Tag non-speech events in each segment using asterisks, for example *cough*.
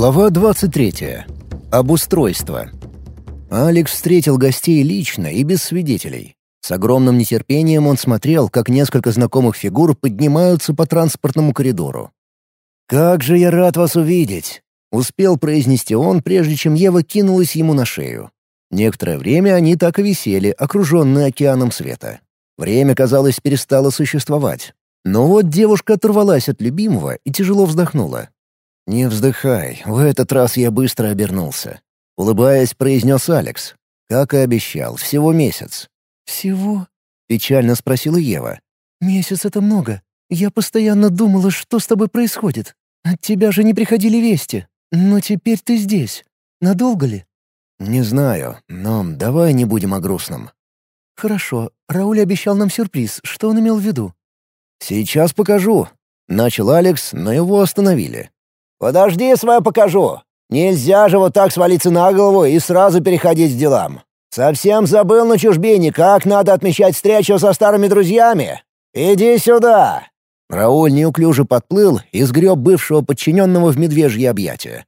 Глава 23. Обустройство. Алекс встретил гостей лично и без свидетелей. С огромным нетерпением он смотрел, как несколько знакомых фигур поднимаются по транспортному коридору. «Как же я рад вас увидеть!» — успел произнести он, прежде чем Ева кинулась ему на шею. Некоторое время они так и висели, окруженные океаном света. Время, казалось, перестало существовать. Но вот девушка оторвалась от любимого и тяжело вздохнула. «Не вздыхай, в этот раз я быстро обернулся», — улыбаясь, произнес Алекс. Как и обещал, всего месяц. «Всего?» — печально спросила Ева. «Месяц — это много. Я постоянно думала, что с тобой происходит. От тебя же не приходили вести. Но теперь ты здесь. Надолго ли?» «Не знаю, но давай не будем о грустном». «Хорошо. Рауль обещал нам сюрприз. Что он имел в виду?» «Сейчас покажу». Начал Алекс, но его остановили. «Подожди, свое покажу. Нельзя же вот так свалиться на голову и сразу переходить к делам. Совсем забыл на чужбине, как надо отмечать встречу со старыми друзьями. Иди сюда!» Рауль неуклюже подплыл и сгреб бывшего подчиненного в медвежье объятия.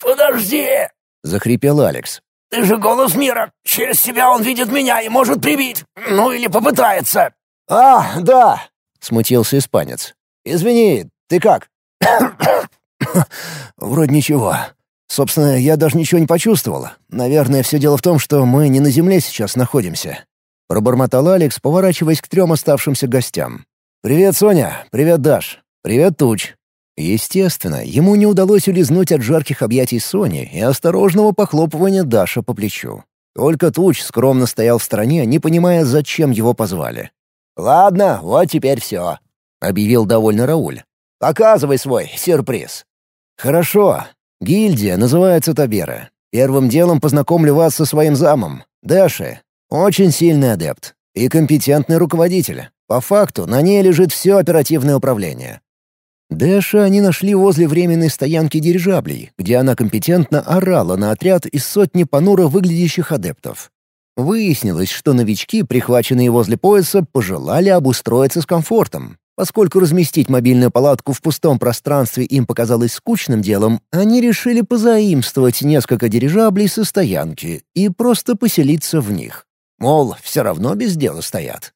«Подожди!» — захрипел Алекс. «Ты же голос мира! Через себя он видит меня и может прибить! Ну или попытается!» «А, да!» — смутился испанец. «Извини, ты как?» *coughs* *coughs* «Вроде ничего. Собственно, я даже ничего не почувствовал. Наверное, все дело в том, что мы не на земле сейчас находимся». Пробормотал Алекс, поворачиваясь к трем оставшимся гостям. «Привет, Соня! Привет, Даш! Привет, Туч!» Естественно, ему не удалось улизнуть от жарких объятий Сони и осторожного похлопывания Даша по плечу. Только Туч скромно стоял в стороне, не понимая, зачем его позвали. «Ладно, вот теперь все», — объявил довольно Рауль. «Показывай свой сюрприз». «Хорошо. Гильдия называется Табера. Первым делом познакомлю вас со своим замом. Дэши. Очень сильный адепт. И компетентный руководитель. По факту, на ней лежит все оперативное управление. Дэша они нашли возле временной стоянки дирижаблей, где она компетентно орала на отряд из сотни понуро выглядящих адептов. Выяснилось, что новички, прихваченные возле пояса, пожелали обустроиться с комфортом, Поскольку разместить мобильную палатку в пустом пространстве им показалось скучным делом, они решили позаимствовать несколько дирижаблей со стоянки и просто поселиться в них. Мол, все равно без дела стоят.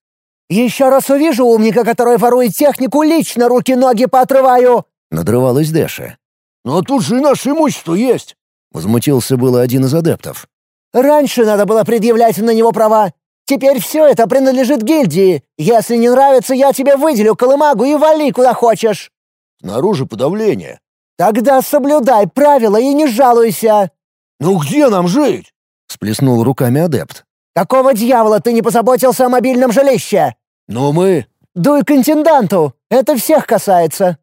«Еще раз увижу умника, который ворует технику, лично руки-ноги поотрываю!» — надрывалась Дэша. «Но тут же и наше имущество есть!» — возмутился было один из адептов. «Раньше надо было предъявлять на него права. Теперь все это принадлежит гильдии. Если не нравится, я тебе выделю колымагу и вали куда хочешь». «Снаружи подавление». «Тогда соблюдай правила и не жалуйся». «Ну где нам жить?» — сплеснул руками адепт. «Какого дьявола ты не позаботился о мобильном жилище?» «Но мы...» «Дуй к интенданту. Это всех касается».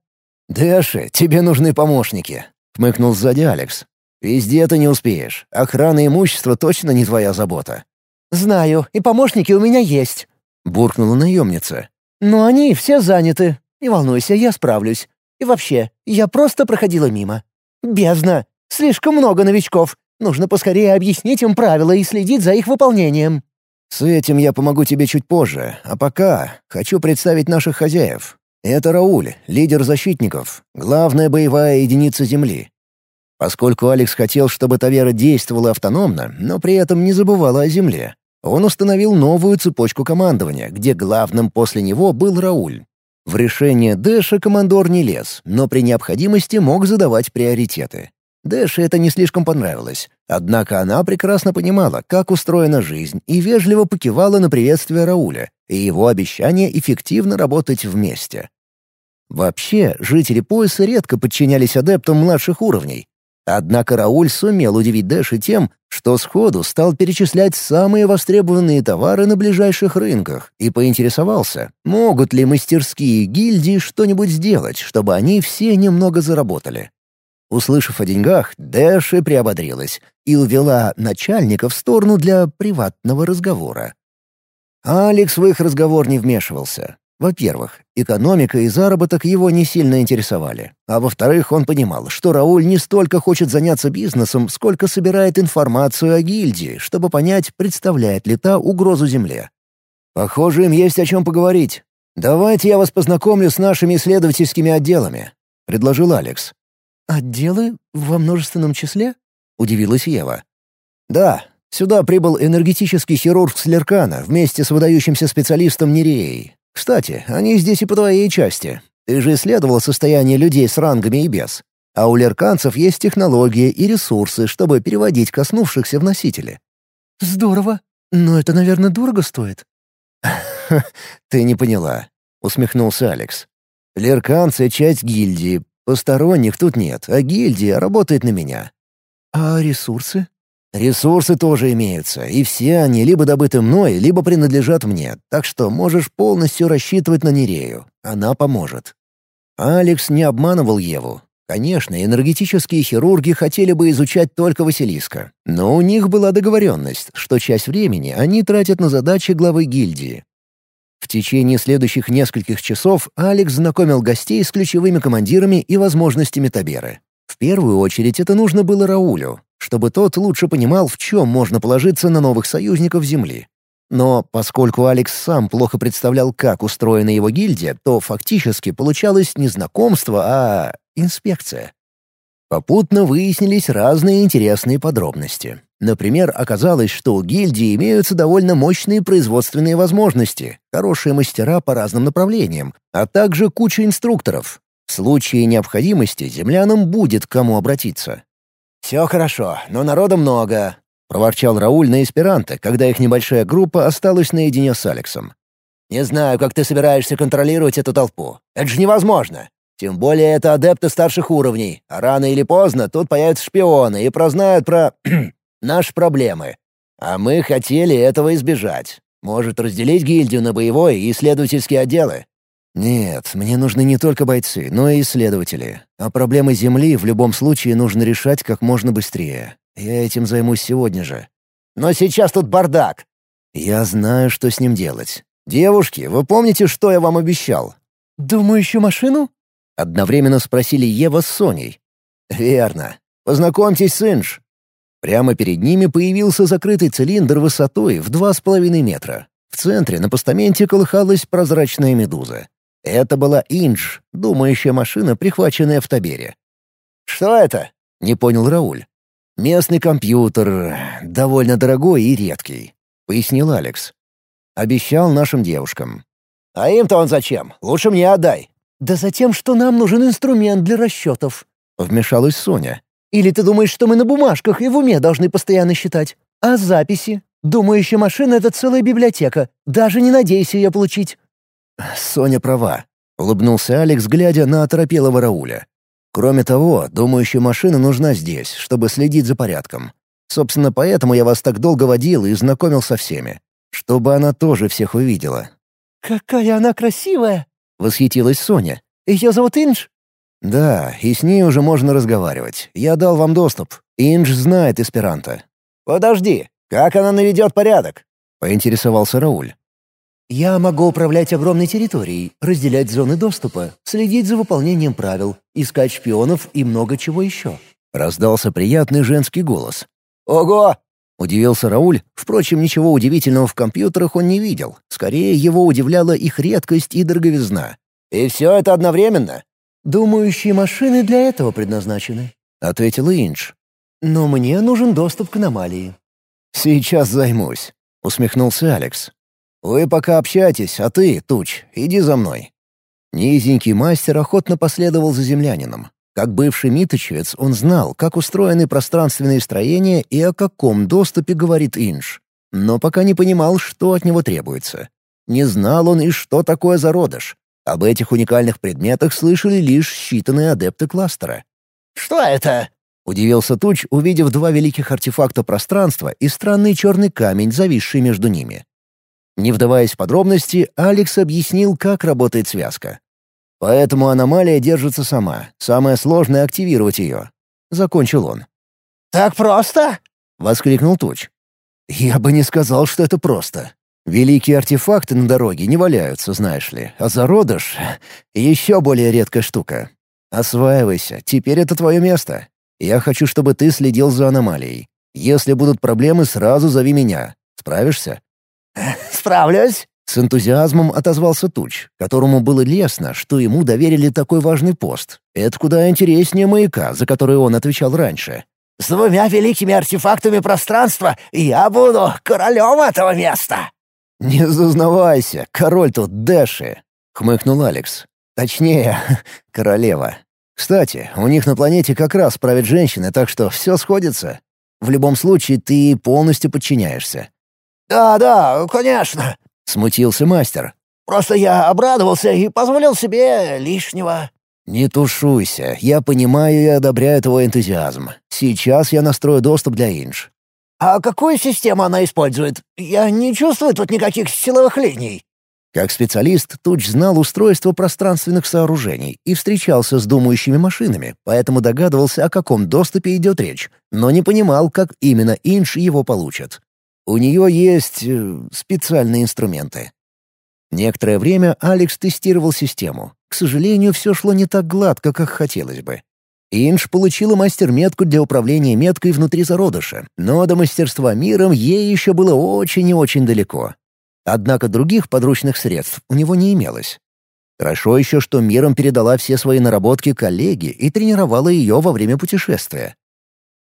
«Дэши, тебе нужны помощники», — хмыкнул сзади Алекс. «Везде ты не успеешь. Охрана имущества точно не твоя забота. «Знаю, и помощники у меня есть», — буркнула наемница. «Но они все заняты. Не волнуйся, я справлюсь. И вообще, я просто проходила мимо. Бездна! Слишком много новичков. Нужно поскорее объяснить им правила и следить за их выполнением». «С этим я помогу тебе чуть позже, а пока хочу представить наших хозяев. Это Рауль, лидер защитников, главная боевая единица Земли. Поскольку Алекс хотел, чтобы Тавера действовала автономно, но при этом не забывала о земле, он установил новую цепочку командования, где главным после него был Рауль. В решение Дэша командор не лез, но при необходимости мог задавать приоритеты. Дэше это не слишком понравилось, однако она прекрасно понимала, как устроена жизнь, и вежливо покивала на приветствие Рауля и его обещание эффективно работать вместе. Вообще, жители пояса редко подчинялись адептам младших уровней, Однако Рауль сумел удивить Дэши тем, что сходу стал перечислять самые востребованные товары на ближайших рынках и поинтересовался, могут ли мастерские гильдии что-нибудь сделать, чтобы они все немного заработали. Услышав о деньгах, Дэши приободрилась и увела начальника в сторону для приватного разговора. Алекс в их разговор не вмешивался. Во-первых, экономика и заработок его не сильно интересовали. А во-вторых, он понимал, что Рауль не столько хочет заняться бизнесом, сколько собирает информацию о гильдии, чтобы понять, представляет ли та угрозу Земле. «Похоже, им есть о чем поговорить. Давайте я вас познакомлю с нашими исследовательскими отделами», — предложил Алекс. «Отделы во множественном числе?» — удивилась Ева. «Да, сюда прибыл энергетический хирург Слеркана вместе с выдающимся специалистом Нереей. Кстати, они здесь и по твоей части. Ты же исследовал состояние людей с рангами и без. А у лерканцев есть технологии и ресурсы, чтобы переводить коснувшихся в носители». «Здорово. Но это, наверное, дорого стоит». *laughs* «Ты не поняла», — усмехнулся Алекс. «Лерканцы — часть гильдии. Посторонних тут нет, а гильдия работает на меня». «А ресурсы?» «Ресурсы тоже имеются, и все они либо добыты мной, либо принадлежат мне, так что можешь полностью рассчитывать на Нерею. Она поможет». Алекс не обманывал Еву. Конечно, энергетические хирурги хотели бы изучать только Василиска, но у них была договоренность, что часть времени они тратят на задачи главы гильдии. В течение следующих нескольких часов Алекс знакомил гостей с ключевыми командирами и возможностями Таберы. В первую очередь это нужно было Раулю, чтобы тот лучше понимал, в чем можно положиться на новых союзников Земли. Но поскольку Алекс сам плохо представлял, как устроена его гильдия, то фактически получалось не знакомство, а инспекция. Попутно выяснились разные интересные подробности. Например, оказалось, что у гильдии имеются довольно мощные производственные возможности, хорошие мастера по разным направлениям, а также куча инструкторов. В случае необходимости землянам будет к кому обратиться. «Все хорошо, но народа много», — проворчал Рауль на эсперанто, когда их небольшая группа осталась наедине с Алексом. «Не знаю, как ты собираешься контролировать эту толпу. Это же невозможно. Тем более это адепты старших уровней, а рано или поздно тут появятся шпионы и прознают про *clears throat* наши проблемы. А мы хотели этого избежать. Может, разделить гильдию на боевой и исследовательские отделы? Нет, мне нужны не только бойцы, но и исследователи. А проблемы Земли в любом случае нужно решать как можно быстрее. Я этим займусь сегодня же. Но сейчас тут бардак. Я знаю, что с ним делать. Девушки, вы помните, что я вам обещал? Думающую машину? Одновременно спросили Ева с Соней. «Верно. Познакомьтесь с Инж». Прямо перед ними появился закрытый цилиндр высотой в два с половиной метра. В центре на постаменте колыхалась прозрачная медуза. Это была Инж, думающая машина, прихваченная в Табере. «Что это?» — не понял Рауль. «Местный компьютер, довольно дорогой и редкий», — пояснил Алекс. Обещал нашим девушкам. «А им-то он зачем? Лучше мне отдай». «Да за тем, что нам нужен инструмент для расчетов», — вмешалась Соня. «Или ты думаешь, что мы на бумажках и в уме должны постоянно считать? А записи? Думающая машина — это целая библиотека. Даже не надейся ее получить». «Соня права», — улыбнулся Алекс, глядя на оторопелого Рауля. «Кроме того, думающая машина нужна здесь, чтобы следить за порядком. Собственно, поэтому я вас так долго водил и знакомил со всеми. Чтобы она тоже всех увидела». «Какая она красивая!» — восхитилась Соня. «Ее зовут Индж?» «Да, и с ней уже можно разговаривать. Я дал вам доступ. Индж знает эсперанто». «Подожди, как она наведет порядок?» — поинтересовался Рауль. «Я могу управлять огромной территорией, разделять зоны доступа, следить за выполнением правил, искать шпионов и много чего еще». Раздался приятный женский голос. «Ого! Удивился Рауль, впрочем, ничего удивительного в компьютерах он не видел. Скорее, его удивляла их редкость и дороговизна. «И все это одновременно?» «Думающие машины для этого предназначены», — ответила Индж. «Но мне нужен доступ к аномалии». «Сейчас займусь», — усмехнулся Алекс. «Вы пока общайтесь, а ты, Туч, иди за мной». Низенький мастер охотно последовал за землянином. Как бывший миточевец, он знал, как устроены пространственные строения и о каком доступе говорит Инж. Но пока не понимал, что от него требуется. Не знал он и что такое зародыш. Об этих уникальных предметах слышали лишь считанные адепты кластера. «Что это?» — удивился Туч, увидев два великих артефакта пространства и странный черный камень, зависший между ними. Не вдаваясь в подробности, Алекс объяснил, как работает связка. Поэтому аномалия держится сама. Самое сложное — активировать ее. Закончил он. «Так просто?» — воскликнул Туч. «Я бы не сказал, что это просто. Великие артефакты на дороге не валяются, знаешь ли, а зародыш — еще более редкая штука. Осваивайся, теперь это твое место. Я хочу, чтобы ты следил за аномалией. Если будут проблемы, сразу зови меня. Справишься?» *laughs* «Справлюсь», С энтузиазмом отозвался Туч, которому было лестно, что ему доверили такой важный пост. Это куда интереснее маяка, за который он отвечал раньше. «С двумя великими артефактами пространства я буду королем этого места!» «Не зазнавайся, король тут Дэши!» — хмыкнул Алекс. «Точнее, *laughs* королева. Кстати, у них на планете как раз правят женщины, так что все сходится. В любом случае, ты полностью подчиняешься». «Да, да, конечно», — смутился мастер. «Просто я обрадовался и позволил себе лишнего». «Не тушуйся, я понимаю и одобряю твой энтузиазм. Сейчас я настрою доступ для Инж». «А какую систему она использует? Я не чувствую тут никаких силовых линий». Как специалист, Туч знал устройство пространственных сооружений и встречался с думающими машинами, поэтому догадывался, о каком доступе идет речь, но не понимал, как именно Инж его получат. У нее есть э, специальные инструменты. Некоторое время Алекс тестировал систему. К сожалению, все шло не так гладко, как хотелось бы. Инж получила мастер-метку для управления меткой внутри зародыша, но до мастерства миром ей еще было очень и очень далеко. Однако других подручных средств у него не имелось. Хорошо еще, что миром передала все свои наработки коллеге и тренировала ее во время путешествия.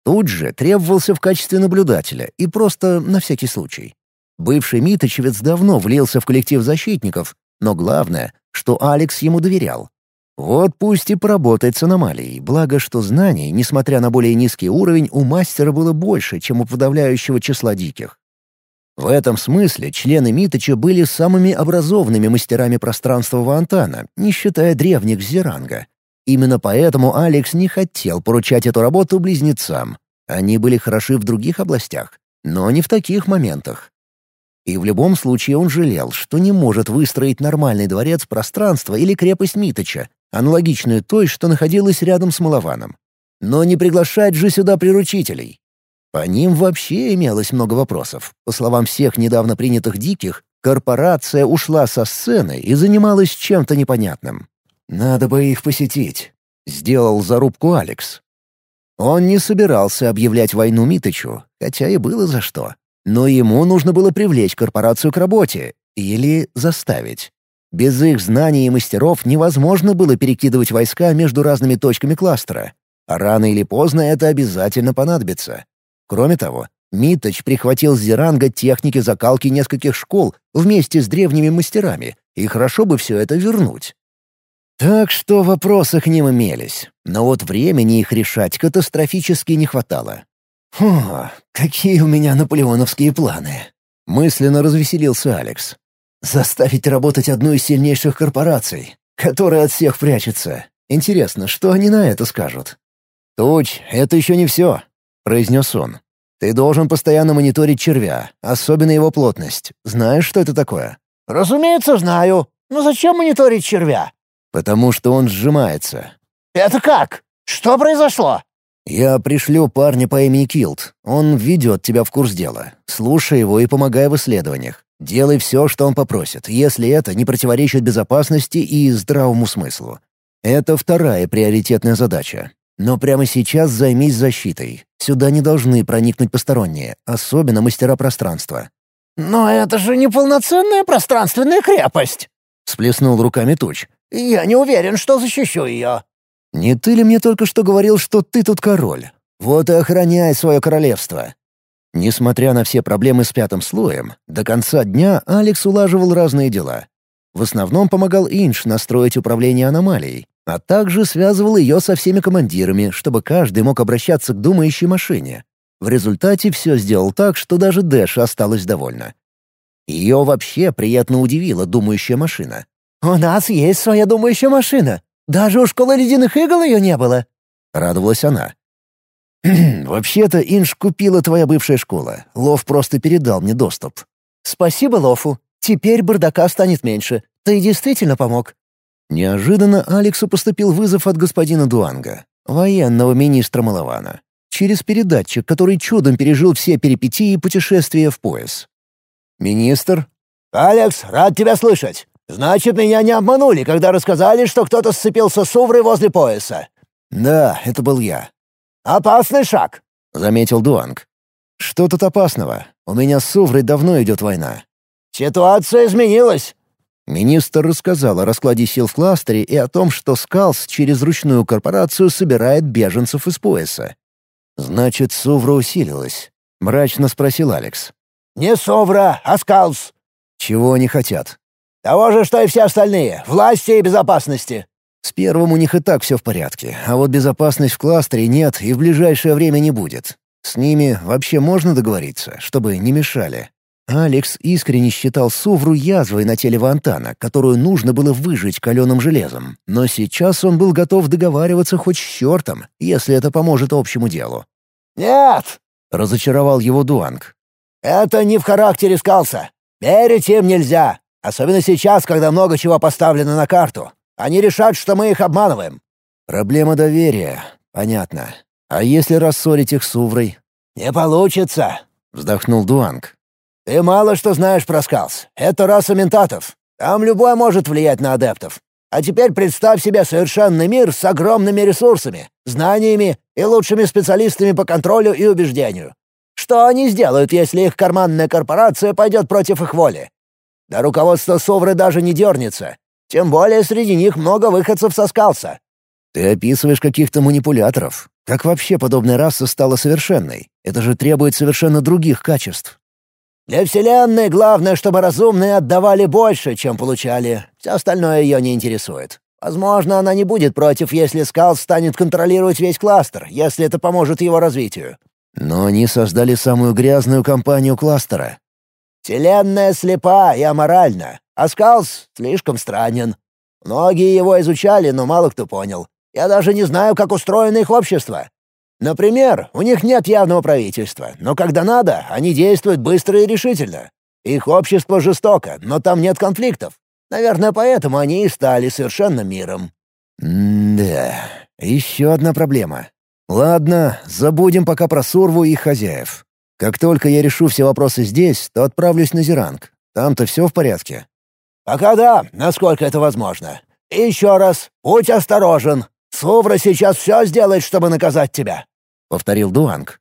Тут же требовался в качестве наблюдателя и просто на всякий случай. Бывший Миточевец давно влился в коллектив защитников, но главное, что Алекс ему доверял. Вот пусть и поработает с аномалией, благо что знаний, несмотря на более низкий уровень, у мастера было больше, чем у подавляющего числа диких. В этом смысле члены Миточа были самыми образованными мастерами пространства Вантана, не считая древних Зеранга. Именно поэтому Алекс не хотел поручать эту работу близнецам. Они были хороши в других областях, но не в таких моментах. И в любом случае он жалел, что не может выстроить нормальный дворец пространства или крепость Миточа, аналогичную той, что находилась рядом с Малованом. Но не приглашать же сюда приручителей. По ним вообще имелось много вопросов. По словам всех недавно принятых диких, корпорация ушла со сцены и занималась чем-то непонятным. Надо бы их посетить. Сделал зарубку Алекс. Он не собирался объявлять войну Митычу, хотя и было за что. Но ему нужно было привлечь корпорацию к работе или заставить. Без их знаний и мастеров невозможно было перекидывать войска между разными точками кластера. А рано или поздно это обязательно понадобится. Кроме того, Миточ прихватил с Зеранга техники закалки нескольких школ вместе с древними мастерами, и хорошо бы все это вернуть. Так что вопросы к ним имелись, но вот времени их решать катастрофически не хватало. «Фу, какие у меня наполеоновские планы!» — мысленно развеселился Алекс. «Заставить работать одну из сильнейших корпораций, которая от всех прячется. Интересно, что они на это скажут?» «Туч, это еще не все», — произнес он. «Ты должен постоянно мониторить червя, особенно его плотность. Знаешь, что это такое?» «Разумеется, знаю. Но зачем мониторить червя?» «Потому что он сжимается». «Это как? Что произошло?» «Я пришлю парня по имени Килт. Он введет тебя в курс дела. Слушай его и помогай в исследованиях. Делай все, что он попросит, если это не противоречит безопасности и здравому смыслу. Это вторая приоритетная задача. Но прямо сейчас займись защитой. Сюда не должны проникнуть посторонние, особенно мастера пространства». «Но это же не полноценная пространственная крепость!» — всплеснул руками Туч. Я не уверен, что защищу ее». «Не ты ли мне только что говорил, что ты тут король? Вот и охраняй свое королевство». Несмотря на все проблемы с пятым слоем, до конца дня Алекс улаживал разные дела. В основном помогал Инш настроить управление аномалией, а также связывал ее со всеми командирами, чтобы каждый мог обращаться к думающей машине. В результате все сделал так, что даже Дэш осталась довольна. Ее вообще приятно удивила думающая машина. «У нас есть своя думающая машина. Даже у школы ледяных игл ее не было», — радовалась она. «Вообще-то Инж купила твоя бывшая школа. Лов просто передал мне доступ». «Спасибо Лофу. Теперь бардака станет меньше. Ты действительно помог». Неожиданно Алексу поступил вызов от господина Дуанга, военного министра Малавана, через передатчик, который чудом пережил все перипетии путешествия в пояс. «Министр?» «Алекс, рад тебя слышать. «Значит, меня не обманули, когда рассказали, что кто-то сцепился с Уврой возле пояса?» «Да, это был я». «Опасный шаг», — заметил Дуанг. «Что тут опасного? У меня с Уврой давно идет война». Ситуация изменилась. Министр рассказал о раскладе сил в кластере и о том, что Скалс через ручную корпорацию собирает беженцев из пояса. «Значит, Сувра усилилась?» — мрачно спросил Алекс. «Не Совра, а Скалс». «Чего они хотят?» «Того же, что и все остальные. Власти и безопасности». С первым у них и так все в порядке, а вот безопасность в кластере нет и в ближайшее время не будет. С ними вообще можно договориться, чтобы не мешали. Алекс искренне считал Сувру язвой на теле Вантана, которую нужно было выжечь каленым железом. Но сейчас он был готов договариваться хоть с чертом, если это поможет общему делу. «Нет!» — разочаровал его Дуанг. «Это не в характере Скалса. Верить им нельзя, особенно сейчас, когда много чего поставлено на карту. Они решат, что мы их обманываем». «Проблема доверия. Понятно. А если рассорить их с Суврой?» «Не получится», — вздохнул Дуанг. «Ты мало что знаешь про Скалс. Это раса ментатов. Там любой может влиять на адептов. А теперь представь себе совершенный мир с огромными ресурсами, знаниями и лучшими специалистами по контролю и убеждению. Что они сделают, если их карманная корпорация пойдет против их воли? Да руководство Совры даже не дернется. Тем более среди них много выходцев со Скалса. Ты описываешь каких-то манипуляторов. Как вообще подобная раса стала совершенной? Это же требует совершенно других качеств. Для Вселенной главное, чтобы разумные отдавали больше, чем получали. Все остальное ее не интересует. Возможно, она не будет против, если Скал станет контролировать весь кластер, если это поможет его развитию. Но они создали самую грязную компанию кластера. Вселенная слепа и аморальна, а Скалс слишком странен. Многие его изучали, но мало кто понял. Я даже не знаю, как устроено их общество. Например, у них нет явного правительства, но когда надо, они действуют быстро и решительно. Их общество жестоко, но там нет конфликтов. Наверное, поэтому они и стали совершенным миром. да, еще одна проблема. Ладно, забудем пока про Сурву и их хозяев. Как только я решу все вопросы здесь, то отправлюсь на Зеранг. Там-то все в порядке. Пока да, насколько это возможно. И еще раз, будь осторожен. Сувра сейчас все сделает, чтобы наказать тебя», — повторил Дуанг.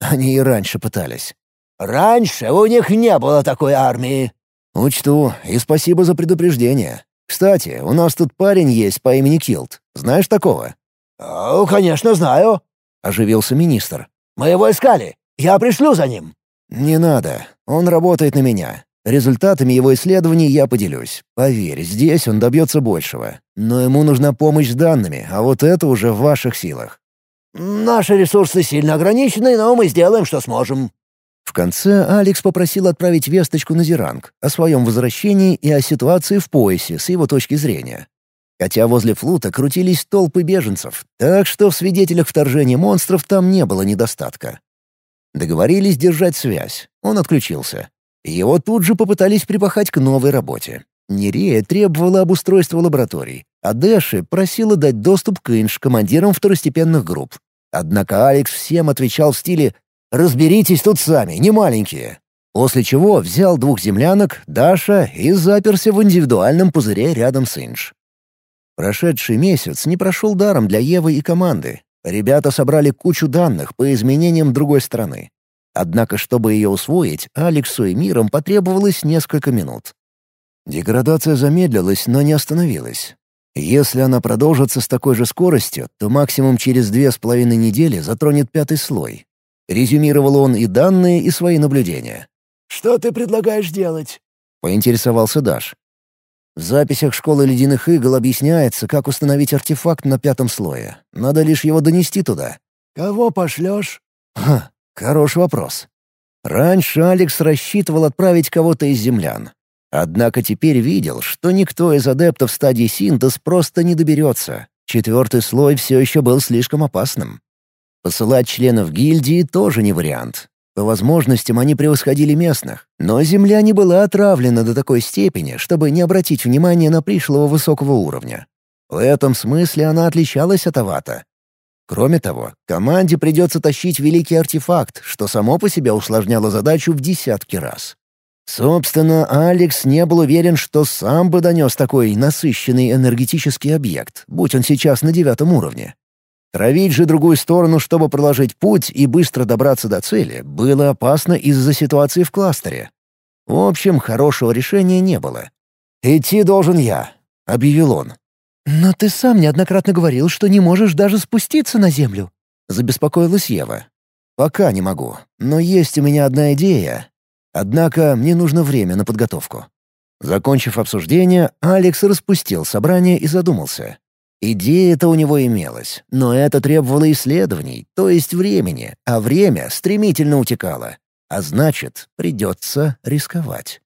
Они и раньше пытались. «Раньше у них не было такой армии». «Учту, и спасибо за предупреждение. Кстати, у нас тут парень есть по имени Килт. Знаешь такого?» «О, конечно, знаю», — оживился министр. «Мы его искали. Я пришлю за ним». «Не надо. Он работает на меня. Результатами его исследований я поделюсь. Поверь, здесь он добьется большего. Но ему нужна помощь с данными, а вот это уже в ваших силах. Наши ресурсы сильно ограничены, но мы сделаем, что сможем. В конце Алекс попросил отправить весточку на Зеранг о своем возвращении и о ситуации в поясе с его точки зрения. Хотя возле флута крутились толпы беженцев, так что в свидетелях вторжения монстров там не было недостатка. Договорились держать связь. Он отключился. Его тут же попытались припахать к новой работе. Нерея требовала обустройства лабораторий, а Дэши просила дать доступ к Инш командирам второстепенных групп. Однако Алекс всем отвечал в стиле «Разберитесь тут сами, не маленькие». После чего взял двух землянок, Даша, и заперся в индивидуальном пузыре рядом с Инш. Прошедший месяц не прошел даром для Евы и команды. Ребята собрали кучу данных по изменениям другой страны. Однако, чтобы ее усвоить, Алексу и Миром потребовалось несколько минут. Деградация замедлилась, но не остановилась. Если она продолжится с такой же скоростью, то максимум через две с половиной недели затронет пятый слой. Резюмировал он и данные, и свои наблюдения. «Что ты предлагаешь делать?» — поинтересовался Даш. В записях школы ледяных игл объясняется, как установить артефакт на пятом слое. Надо лишь его донести туда. «Кого пошлешь?» «Ха, Хороший вопрос. Раньше Алекс рассчитывал отправить кого-то из землян. Однако теперь видел, что никто из адептов стадии синтез просто не доберется. Четвертый слой все еще был слишком опасным. Посылать членов гильдии тоже не вариант. По возможностям они превосходили местных, но земля не была отравлена до такой степени, чтобы не обратить внимания на пришлого высокого уровня. В этом смысле она отличалась от Авата, Кроме того, команде придется тащить великий артефакт, что само по себе усложняло задачу в десятки раз. Собственно, Алекс не был уверен, что сам бы донес такой насыщенный энергетический объект, будь он сейчас на девятом уровне. Травить же другую сторону, чтобы проложить путь и быстро добраться до цели, было опасно из-за ситуации в кластере. В общем, хорошего решения не было. «Идти должен я», — объявил он. «Но ты сам неоднократно говорил, что не можешь даже спуститься на землю», — забеспокоилась Ева. «Пока не могу, но есть у меня одна идея. Однако мне нужно время на подготовку». Закончив обсуждение, Алекс распустил собрание и задумался. Идея-то у него имелась, но это требовало исследований, то есть времени, а время стремительно утекало. А значит, придется рисковать.